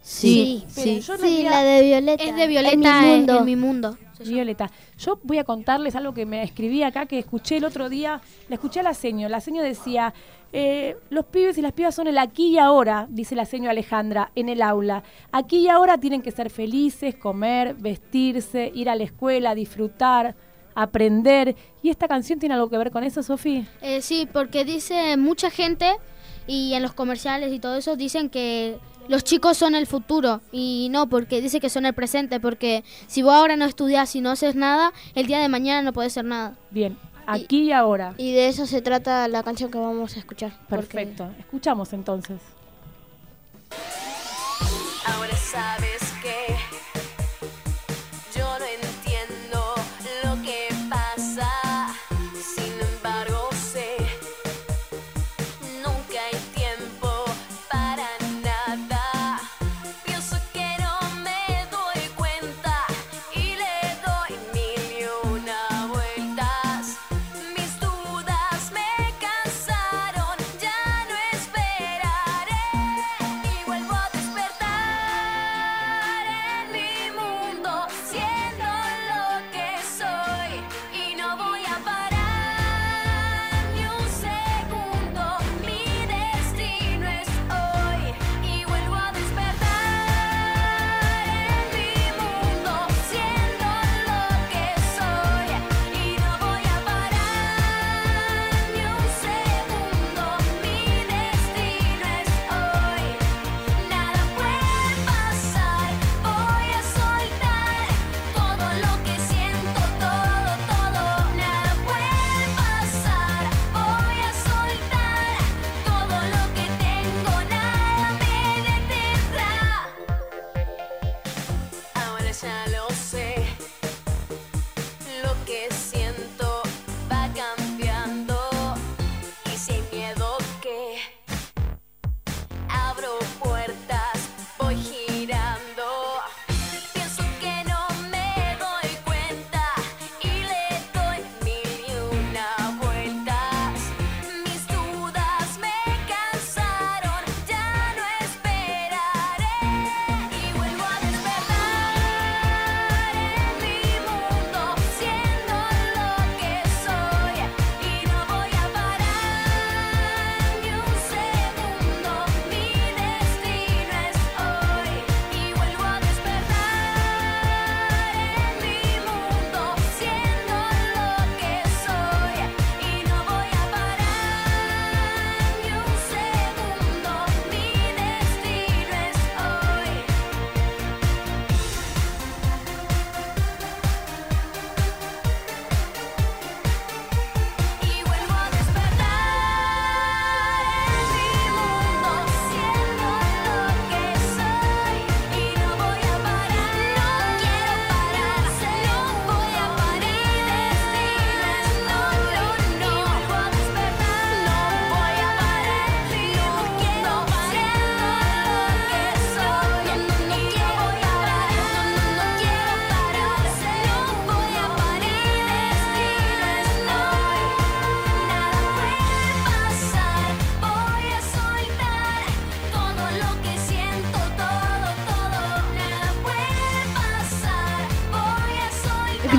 Sí, en Sí, realidad- la de Violeta. Es de Violeta En mi en- mundo. en mi mundo. Violeta, yo voy a contarles algo que me escribí acá, que escuché el otro día, la escuché a la seño, la seño decía, eh, los pibes y las pibas son el aquí y ahora, dice la seño Alejandra, en el aula. Aquí y ahora tienen que ser felices, comer, vestirse, ir a la escuela, disfrutar, aprender. ¿Y esta canción tiene algo que ver con eso, Sofía? Eh, sí, porque dice mucha gente y en los comerciales y todo eso dicen que los chicos son el futuro y no, porque dice que son el presente, porque si vos ahora no estudias y no haces nada, el día de mañana no podés hacer nada. Bien, aquí y, ahora. Y de eso se trata la canción que vamos a escuchar. porque- Perfecto, escuchamos entonces. Ahora sabes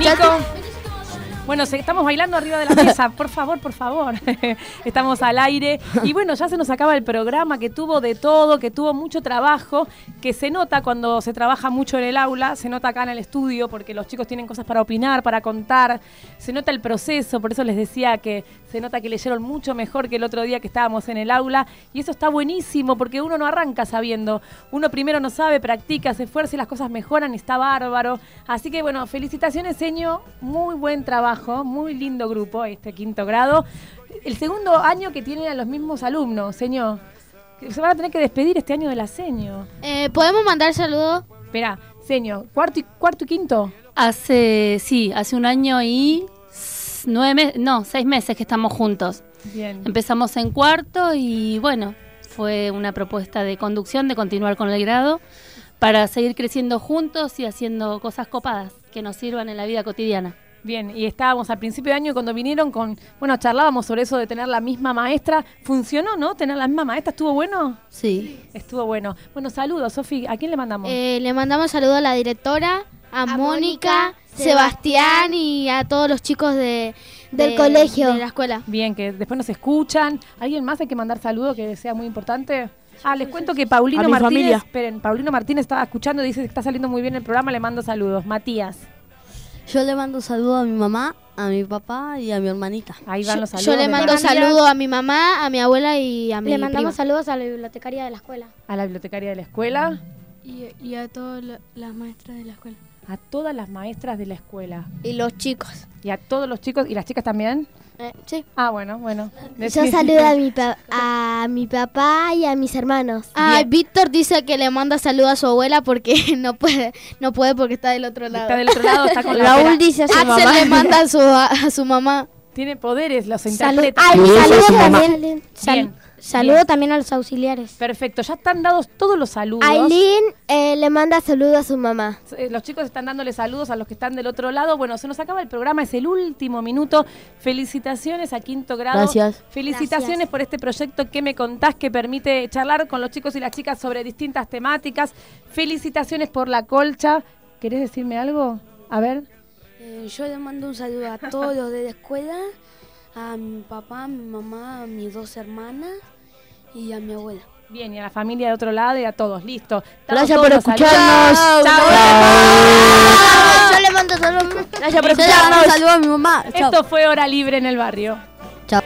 Nico. Bueno, estamos bailando arriba de la mesa, por favor, por favor. estamos al aire. Y bueno, ya se nos acaba el programa que tuvo de todo, que tuvo mucho trabajo, que se nota cuando se trabaja mucho en el aula, se nota acá en el estudio, porque los chicos tienen cosas para opinar, para contar, se nota el proceso, por eso les decía que se nota que leyeron mucho mejor que el otro día que estábamos en el aula. Y eso está buenísimo, porque uno no arranca sabiendo. Uno primero no sabe, practica, se esfuerza y las cosas mejoran, está bárbaro. Así que bueno, felicitaciones, Seño. Muy buen trabajo, muy lindo grupo, este quinto grado. El segundo año que tienen a los mismos alumnos, Señor. Se van a tener que despedir este año de la Seño. Eh, ¿Podemos mandar saludos? Espera, Seño, cuarto y, cuarto y quinto. Hace, sí, hace un año y nueve meses, no, seis meses que estamos juntos. Bien. Empezamos en cuarto y bueno, fue una propuesta de conducción de continuar con el grado para seguir creciendo juntos y haciendo cosas copadas que nos sirvan en la vida cotidiana. Bien, y estábamos al principio de año cuando vinieron con, bueno, charlábamos sobre eso de tener la misma maestra. ¿Funcionó, no? ¿Tener la misma maestra? ¿Estuvo bueno? Sí. Estuvo bueno. Bueno, saludos, Sofi. ¿A quién le mandamos? Eh, le mandamos saludos a la directora, a, Mónica, Sebastián y a todos los chicos de, Del de- colegio. de la escuela. Bien, que después nos escuchan. ¿Alguien más hay que mandar saludos que sea muy importante? Ah, les cuento que Paulino Martínez, familia. esperen, Paulino Martínez estaba escuchando y dice que está saliendo muy bien el programa, le mando saludos. Matías. Yo le mando saludos a mi mamá, a mi papá y a mi hermanita. Ahí Yo, yo le mando saludos a mi mamá, a mi abuela y a mi Le mandamos prima. saludos a la bibliotecaria de la escuela. A la bibliotecaria de la escuela, Y, y a todas la- las maestras de la escuela. a todas las maestras de la escuela. Y los chicos. Y a todos los chicos, ¿y las chicas también? Sí. Ah, bueno, bueno. Yo saludo a mi, pa- a mi papá y a mis hermanos. Ah, Víctor dice que le manda saludos a su abuela porque no puede, no puede porque está del otro lado. Está del otro lado, está con la Raúl dice a su Axel mamá. le manda a su, a su mamá. Tiene poderes, los Salud. interpreta. Ay, saludo Bien. también. sal- Bien. Saludo Bien. también a los auxiliares. Perfecto, ya están dados todos los saludos. Aileen eh, le manda saludos a su mamá. Eh, Los chicos están dándole saludos a los que están del otro lado. Bueno, se nos acaba el programa, es el último minuto. Felicitaciones a quinto grado. Gracias. Felicitaciones Gracias. por este proyecto que me contás que permite charlar con los chicos y las chicas sobre distintas temáticas. Felicitaciones por la colcha. ¿Querés decirme algo? A ver. Eh, yo le mando un saludo a todos los de la escuela, a mi papá, a mi mamá, a mis dos hermanas y a mi abuela. Bien, y a la familia de otro lado y a todos. Listo. Gracias por escucharnos. Chao. Chao. Yo le mando saludos. Gracias por Yo le mando escucharnos. saludos a mi mamá. Chao. Esto fue Hora Libre en el Barrio. Chao.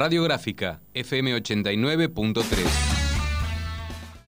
Radiográfica FM 89.3.